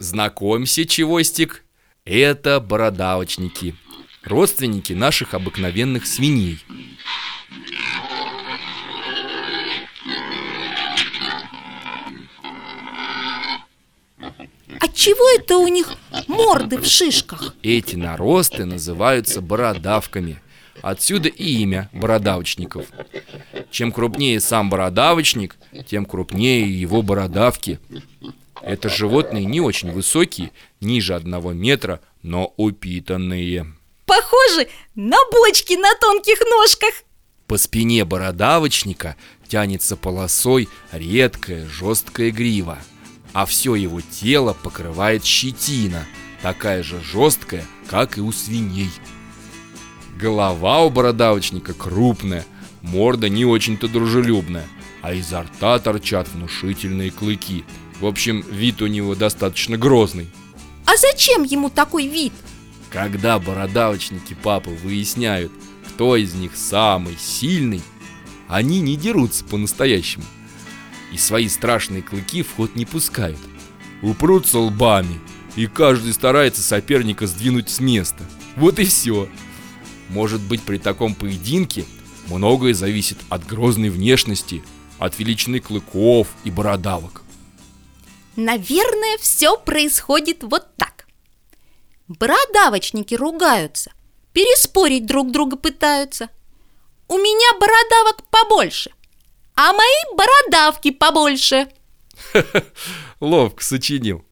Знакомься, Чевостик, это бородавочники, родственники наших обыкновенных свиней. А чего это у них морды в шишках? Эти наросты называются бородавками. Отсюда и имя бородавочников. Чем крупнее сам бородавочник, тем крупнее его бородавки. Это животные не очень высокие, ниже одного метра, но упитанные. Похожи на бочки на тонких ножках По спине бородавочника тянется полосой редкая жесткая грива, а все его тело покрывает щетина, такая же жесткая, как и у свиней. Голова у бородавочника крупная, морда не очень-то дружелюбная, а изо рта торчат внушительные клыки. В общем, вид у него достаточно грозный. А зачем ему такой вид? Когда бородавочники папы выясняют, кто из них самый сильный, они не дерутся по-настоящему. И свои страшные клыки в ход не пускают. Упрутся лбами, и каждый старается соперника сдвинуть с места. Вот и все. Может быть, при таком поединке многое зависит от грозной внешности, от величины клыков и бородавок. Наверное, все происходит вот так. Бородавочники ругаются, переспорить друг друга пытаются. У меня бородавок побольше, а мои бородавки побольше. Ловко сочинил.